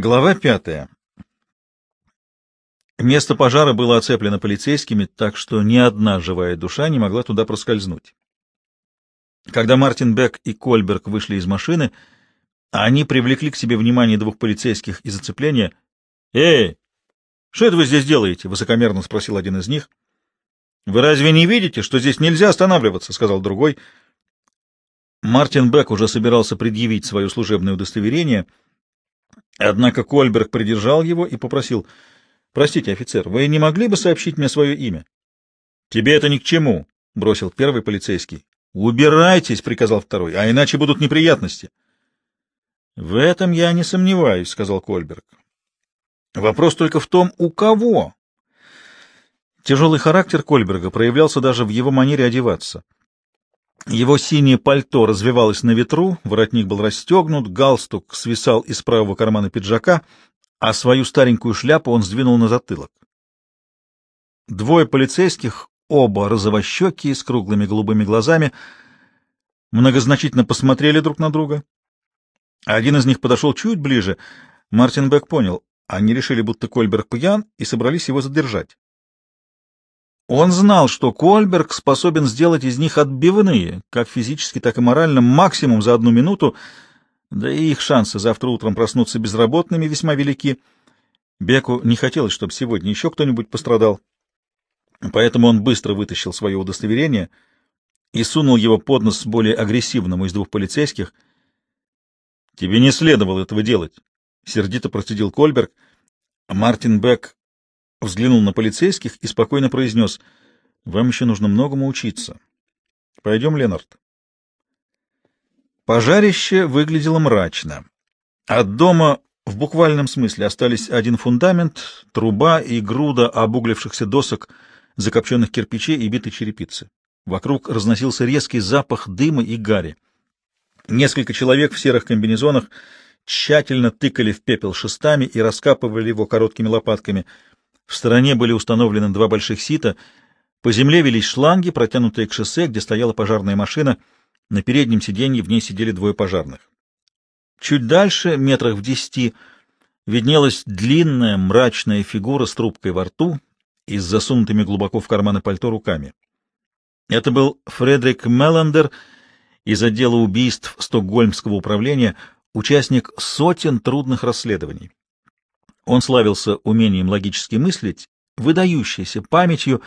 Глава пятая. Место пожара было оцеплено полицейскими, так что ни одна живая душа не могла туда проскользнуть. Когда Мартин Бек и Кольберг вышли из машины, они привлекли к себе внимание двух полицейских из зацепления. «Эй, что это вы здесь делаете?» — высокомерно спросил один из них. «Вы разве не видите, что здесь нельзя останавливаться?» — сказал другой. Мартин Бек уже собирался предъявить свое служебное удостоверение — Однако Кольберг придержал его и попросил, «Простите, офицер, вы не могли бы сообщить мне свое имя?» «Тебе это ни к чему», — бросил первый полицейский. «Убирайтесь», — приказал второй, — «а иначе будут неприятности». «В этом я не сомневаюсь», — сказал Кольберг. «Вопрос только в том, у кого?» Тяжелый характер Кольберга проявлялся даже в его манере одеваться. Его синее пальто развивалось на ветру, воротник был расстегнут, галстук свисал из правого кармана пиджака, а свою старенькую шляпу он сдвинул на затылок. Двое полицейских, оба розовощекие, с круглыми голубыми глазами, многозначительно посмотрели друг на друга. Один из них подошел чуть ближе. Мартин Бек понял, они решили, будто Кольберг пьян, и собрались его задержать. Он знал, что Кольберг способен сделать из них отбивные, как физически, так и морально, максимум за одну минуту, да и их шансы завтра утром проснуться безработными весьма велики. Беку не хотелось, чтобы сегодня еще кто-нибудь пострадал. Поэтому он быстро вытащил свое удостоверение и сунул его под нос более агрессивному из двух полицейских. — Тебе не следовало этого делать, — сердито процедил Кольберг. Мартин Бек взглянул на полицейских и спокойно произнес, «Вам еще нужно многому учиться. Пойдем, Ленард». Пожарище выглядело мрачно. От дома в буквальном смысле остались один фундамент, труба и груда обуглившихся досок, закопченных кирпичей и битой черепицы. Вокруг разносился резкий запах дыма и гари. Несколько человек в серых комбинезонах тщательно тыкали в пепел шестами и раскапывали его короткими лопатками — в стороне были установлены два больших сита. По земле велись шланги, протянутые к шоссе, где стояла пожарная машина. На переднем сиденье в ней сидели двое пожарных. Чуть дальше, метрах в десяти, виднелась длинная мрачная фигура с трубкой во рту и с засунутыми глубоко в карманы пальто руками. Это был Фредерик Меллендер из отдела убийств Стокгольмского управления, участник сотен трудных расследований. Он славился умением логически мыслить, выдающейся памятью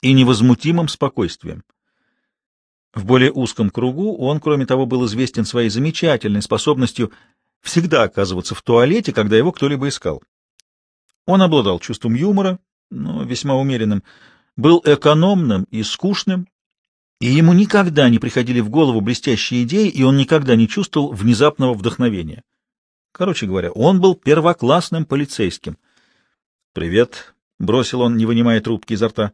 и невозмутимым спокойствием. В более узком кругу он, кроме того, был известен своей замечательной способностью всегда оказываться в туалете, когда его кто-либо искал. Он обладал чувством юмора, но весьма умеренным, был экономным и скучным, и ему никогда не приходили в голову блестящие идеи, и он никогда не чувствовал внезапного вдохновения. Короче говоря, он был первоклассным полицейским. «Привет», — бросил он, не вынимая трубки изо рта.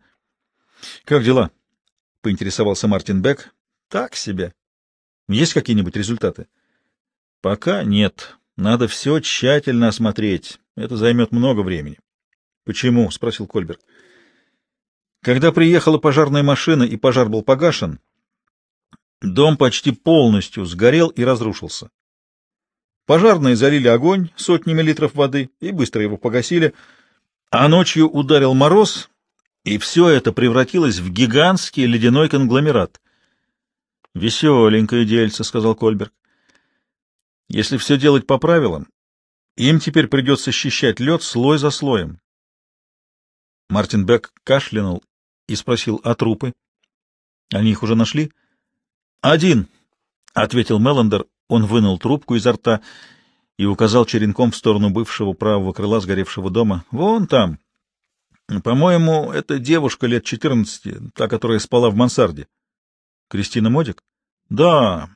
«Как дела?» — поинтересовался Мартин Бек. «Так себе. Есть какие-нибудь результаты?» «Пока нет. Надо все тщательно осмотреть. Это займет много времени». «Почему?» — спросил Кольберг. «Когда приехала пожарная машина и пожар был погашен, дом почти полностью сгорел и разрушился. Пожарные залили огонь сотнями литров воды и быстро его погасили, а ночью ударил мороз, и все это превратилось в гигантский ледяной конгломерат. — Веселенькое дельце, — сказал Кольберг. — Если все делать по правилам, им теперь придется счищать лед слой за слоем. Мартин Бек кашлянул и спросил, а трупы? Они их уже нашли? — Один, — ответил Меландер. Он вынул трубку изо рта и указал черенком в сторону бывшего правого крыла сгоревшего дома. «Вон там. По-моему, это девушка лет четырнадцати, та, которая спала в мансарде». «Кристина Модиг?» «Да.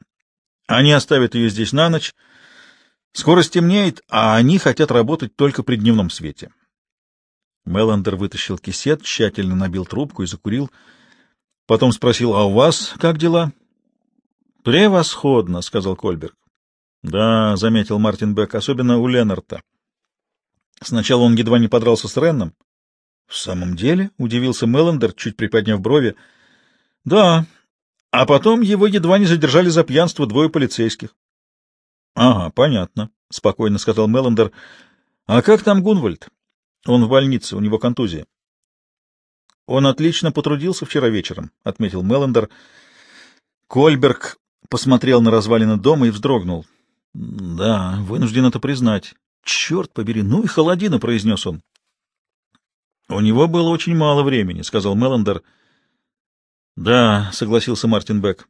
Они оставят ее здесь на ночь. Скоро стемнеет, а они хотят работать только при дневном свете». Меллендер вытащил кисет, тщательно набил трубку и закурил. Потом спросил, «А у вас как дела?» «Превосходно», — сказал Кольберг. «Да», — заметил Мартин Бек, — «особенно у Ленарта. Сначала он едва не подрался с Ренном». «В самом деле?» — удивился Меллендер, чуть приподняв брови. «Да. А потом его едва не задержали за пьянство двое полицейских». «Ага, понятно», — спокойно сказал Меллендер. А как там Гунвальд? Он в больнице, у него контузия. Он отлично потрудился вчера вечером, отметил Меллендер. Кольберг посмотрел на развалины дома и вздрогнул. Да, вынужден это признать. Черт побери, ну и холодина, произнес он. У него было очень мало времени, сказал Меллендер. Да, согласился Мартин Бек.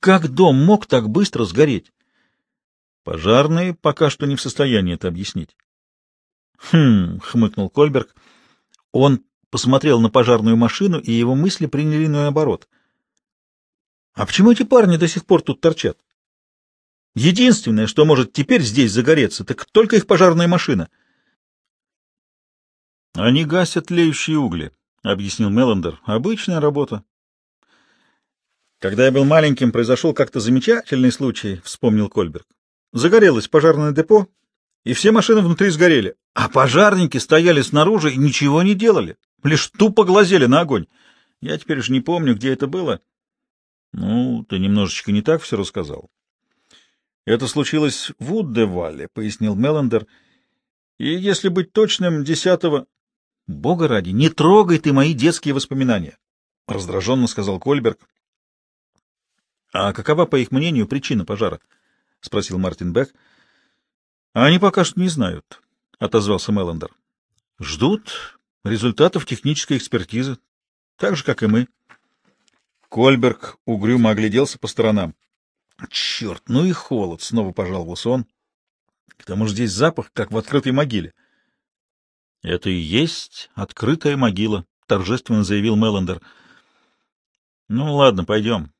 Как дом мог так быстро сгореть? Пожарные пока что не в состоянии это объяснить. Хм, хмыкнул Кольберг. Он посмотрел на пожарную машину, и его мысли приняли иной оборот. А почему эти парни до сих пор тут торчат? Единственное, что может теперь здесь загореться, так только их пожарная машина. Они гасят леющие угли, объяснил Меллендер. Обычная работа. Когда я был маленьким, произошел как-то замечательный случай, вспомнил Кольберг. Загорелось пожарное депо, и все машины внутри сгорели, а пожарники стояли снаружи и ничего не делали, лишь тупо глазели на огонь. Я теперь уж не помню, где это было. Ну, ты немножечко не так все рассказал. Это случилось в Уддевале, пояснил Меллендер. И, если быть точным, десятого... Бога ради, не трогай ты мои детские воспоминания, раздраженно сказал Кольберг. А какова, по их мнению, причина пожара? спросил Мартин Бек. Они пока что не знают, отозвался Меллендер. Ждут результатов технической экспертизы, так же, как и мы. Кольберг угрюмо огляделся по сторонам. Черт, ну и холод, снова пожаловался он. К тому же здесь запах, как в открытой могиле. Это и есть открытая могила, торжественно заявил Меллендер. Ну ладно, пойдем.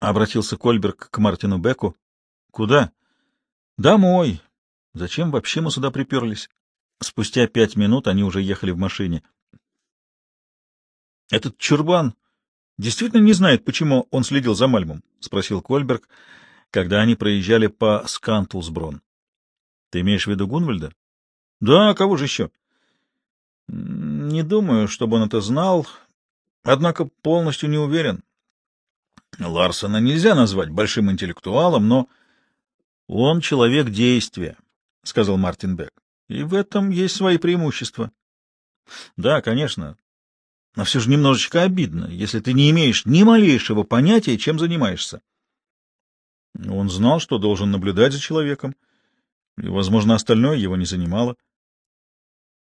Обратился Кольберг к Мартину Беку. Куда? Домой. Зачем вообще мы сюда приперлись? Спустя пять минут они уже ехали в машине. Этот чурбан действительно не знает, почему он следил за Мальмом? — спросил Кольберг, когда они проезжали по Скантулсброн. — Ты имеешь в виду Гунвальда? — Да, а кого же еще? — Не думаю, чтобы он это знал, однако полностью не уверен. Ларсона нельзя назвать большим интеллектуалом, но... — Он человек действия, — сказал Мартин Бек, — и в этом есть свои преимущества. — Да, конечно, но все же немножечко обидно, если ты не имеешь ни малейшего понятия, чем занимаешься. Он знал, что должен наблюдать за человеком, и, возможно, остальное его не занимало.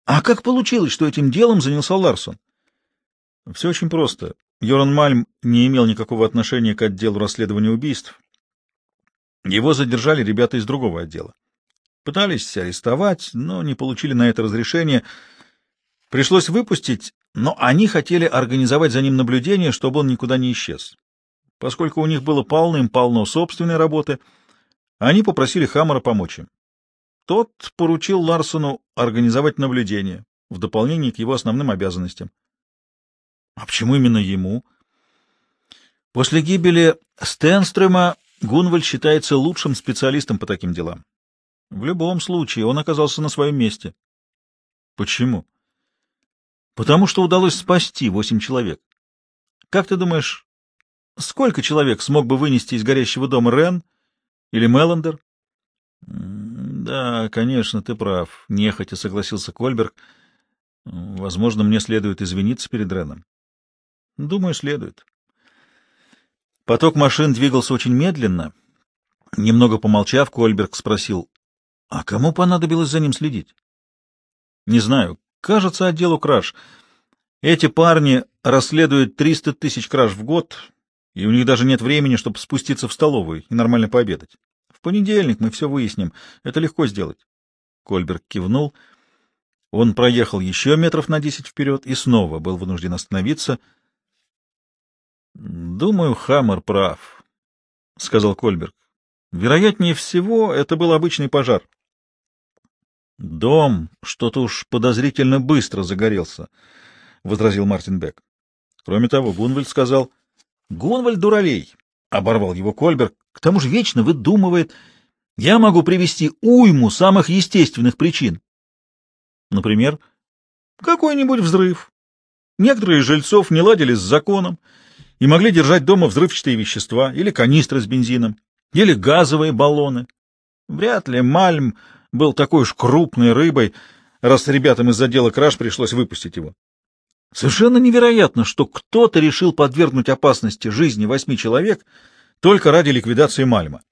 А как получилось, что этим делом занялся Ларсон? Все очень просто. Йоран Мальм не имел никакого отношения к отделу расследования убийств. Его задержали ребята из другого отдела. Пытались арестовать, но не получили на это разрешение. Пришлось выпустить но они хотели организовать за ним наблюдение, чтобы он никуда не исчез. Поскольку у них было полным-полно собственной работы, они попросили Хаммера помочь им. Тот поручил Ларсону организовать наблюдение, в дополнение к его основным обязанностям. А почему именно ему? После гибели Стенстрема Гунвальд считается лучшим специалистом по таким делам. В любом случае, он оказался на своем месте. Почему? Потому что удалось спасти восемь человек. Как ты думаешь, сколько человек смог бы вынести из горящего дома Рен или Меллендер? Да, конечно, ты прав, нехотя согласился Кольберг. Возможно, мне следует извиниться перед Реном. Думаю, следует. Поток машин двигался очень медленно. Немного помолчав, Кольберг спросил, а кому понадобилось за ним следить? Не знаю, Кажется, отделу краж. Эти парни расследуют 300 тысяч краж в год, и у них даже нет времени, чтобы спуститься в столовую и нормально пообедать. В понедельник мы все выясним. Это легко сделать. Кольберг кивнул. Он проехал еще метров на десять вперед и снова был вынужден остановиться. — Думаю, Хаммер прав, — сказал Кольберг. — Вероятнее всего, это был обычный пожар. Дом что-то уж подозрительно быстро загорелся, — возразил Мартин Бек. Кроме того, Гунвальд сказал... — Гунвальд дуралей! — оборвал его Кольберг. — К тому же вечно выдумывает... Я могу привести уйму самых естественных причин. Например, какой-нибудь взрыв. Некоторые жильцов не ладили с законом и могли держать дома взрывчатые вещества или канистры с бензином, или газовые баллоны. Вряд ли Мальм был такой уж крупной рыбой, раз ребятам из отдела краж пришлось выпустить его. Совершенно невероятно, что кто-то решил подвергнуть опасности жизни восьми человек только ради ликвидации Мальма.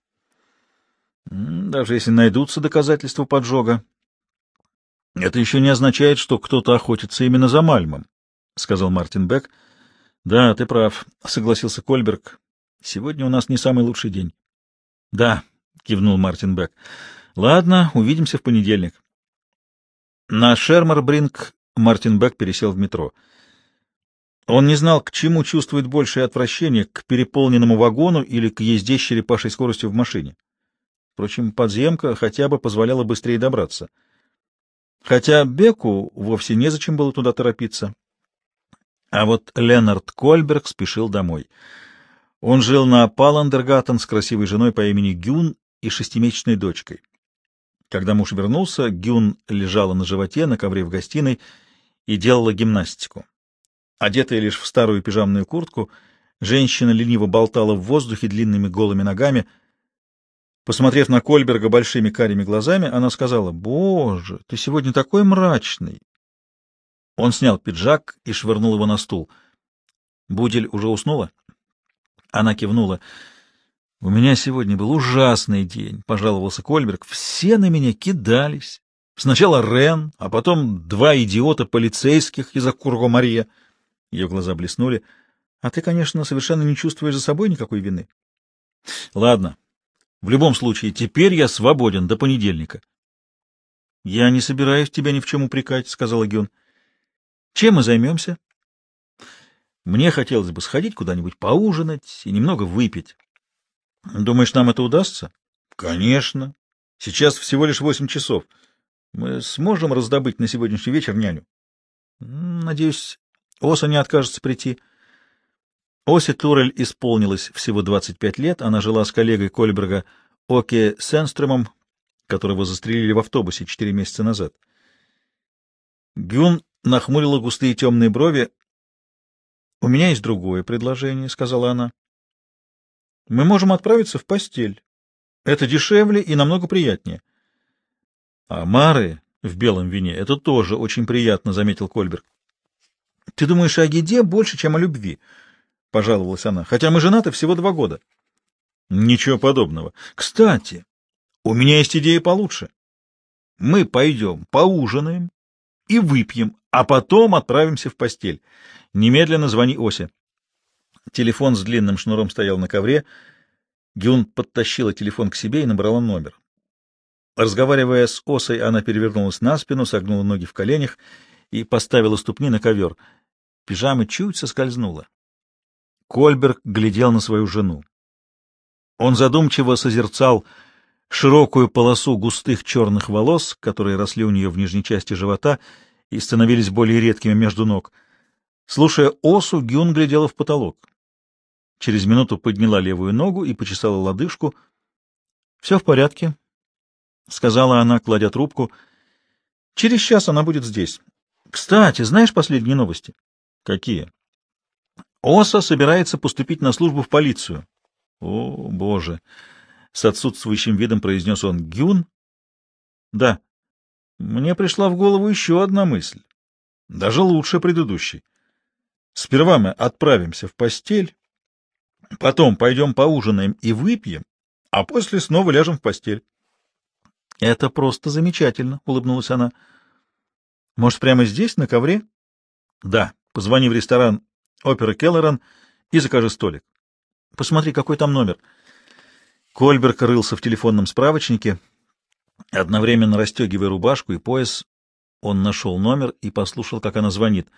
Даже если найдутся доказательства поджога, это еще не означает, что кто-то охотится именно за Мальмом, — сказал Мартин Бек. — Да, ты прав, — согласился Кольберг. — Сегодня у нас не самый лучший день. — Да, — кивнул Мартин Бек. — Ладно, увидимся в понедельник. На Шермарбринг Мартин Бек пересел в метро. Он не знал, к чему чувствует большее отвращение, к переполненному вагону или к езде с черепашей скоростью в машине. Впрочем, подземка хотя бы позволяла быстрее добраться. Хотя Беку вовсе незачем было туда торопиться. А вот Ленард Кольберг спешил домой. Он жил на Паландергаттен с красивой женой по имени Гюн и шестимесячной дочкой. Когда муж вернулся, Гюн лежала на животе на ковре в гостиной и делала гимнастику. Одетая лишь в старую пижамную куртку, женщина лениво болтала в воздухе длинными голыми ногами — Посмотрев на Кольберга большими карими глазами, она сказала, «Боже, ты сегодня такой мрачный!» Он снял пиджак и швырнул его на стул. «Будель уже уснула?» Она кивнула. «У меня сегодня был ужасный день», — пожаловался Кольберг. «Все на меня кидались. Сначала Рен, а потом два идиота полицейских из Акурго-Мария». Ее глаза блеснули. «А ты, конечно, совершенно не чувствуешь за собой никакой вины». «Ладно, в любом случае, теперь я свободен до понедельника. — Я не собираюсь тебя ни в чем упрекать, — сказала Гюн. — Чем мы займемся? — Мне хотелось бы сходить куда-нибудь поужинать и немного выпить. — Думаешь, нам это удастся? — Конечно. Сейчас всего лишь восемь часов. Мы сможем раздобыть на сегодняшний вечер няню? — Надеюсь, Оса не откажется прийти. — Оси Турель исполнилось всего 25 лет, она жила с коллегой Кольберга Оке Сенстрюмом, которого застрелили в автобусе четыре месяца назад. Гюн нахмурила густые темные брови. — У меня есть другое предложение, — сказала она. — Мы можем отправиться в постель. Это дешевле и намного приятнее. — А Мары в белом вине — это тоже очень приятно, — заметил Кольберг. — Ты думаешь о еде больше, чем о любви? —— пожаловалась она, — хотя мы женаты всего два года. — Ничего подобного. Кстати, у меня есть идея получше. Мы пойдем поужинаем и выпьем, а потом отправимся в постель. Немедленно звони Осе. Телефон с длинным шнуром стоял на ковре. Гюн подтащила телефон к себе и набрала номер. Разговаривая с Осой, она перевернулась на спину, согнула ноги в коленях и поставила ступни на ковер. Пижама чуть соскользнула. Кольберг глядел на свою жену. Он задумчиво созерцал широкую полосу густых черных волос, которые росли у нее в нижней части живота и становились более редкими между ног. Слушая осу, Гюн глядела в потолок. Через минуту подняла левую ногу и почесала лодыжку. — Все в порядке, — сказала она, кладя трубку. — Через час она будет здесь. Кстати, знаешь последние новости? — Какие? Оса собирается поступить на службу в полицию. О, боже! С отсутствующим видом произнес он. Гюн? Да. Мне пришла в голову еще одна мысль. Даже лучше предыдущей. Сперва мы отправимся в постель, потом пойдем поужинаем и выпьем, а после снова ляжем в постель. — Это просто замечательно, — улыбнулась она. — Может, прямо здесь, на ковре? — Да. Позвони в ресторан опера Келлеран и закажи столик. Посмотри, какой там номер. Кольберг рылся в телефонном справочнике, одновременно расстегивая рубашку и пояс. Он нашел номер и послушал, как она звонит.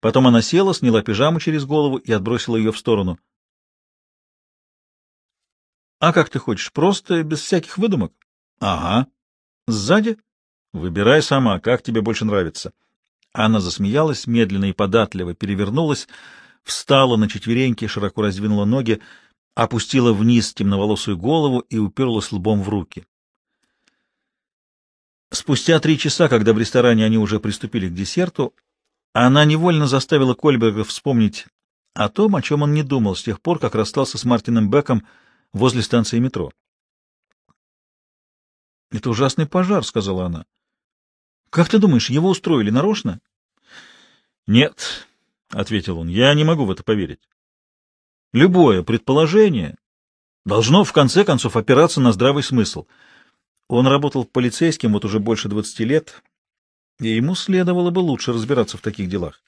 Потом она села, сняла пижаму через голову и отбросила ее в сторону. — А как ты хочешь? Просто, без всяких выдумок? — Ага. — Сзади? — Выбирай сама, как тебе больше нравится. — она засмеялась, медленно и податливо перевернулась, встала на четвереньки, широко раздвинула ноги, опустила вниз темноволосую голову и уперлась лбом в руки. Спустя три часа, когда в ресторане они уже приступили к десерту, она невольно заставила Кольберга вспомнить о том, о чем он не думал с тех пор, как расстался с Мартином Беком возле станции метро. Это ужасный пожар, — сказала она. — Как ты думаешь, его устроили нарочно? — Нет, — ответил он, — я не могу в это поверить. Любое предположение должно, в конце концов, опираться на здравый смысл. Он работал полицейским вот уже больше двадцати лет, и ему следовало бы лучше разбираться в таких делах.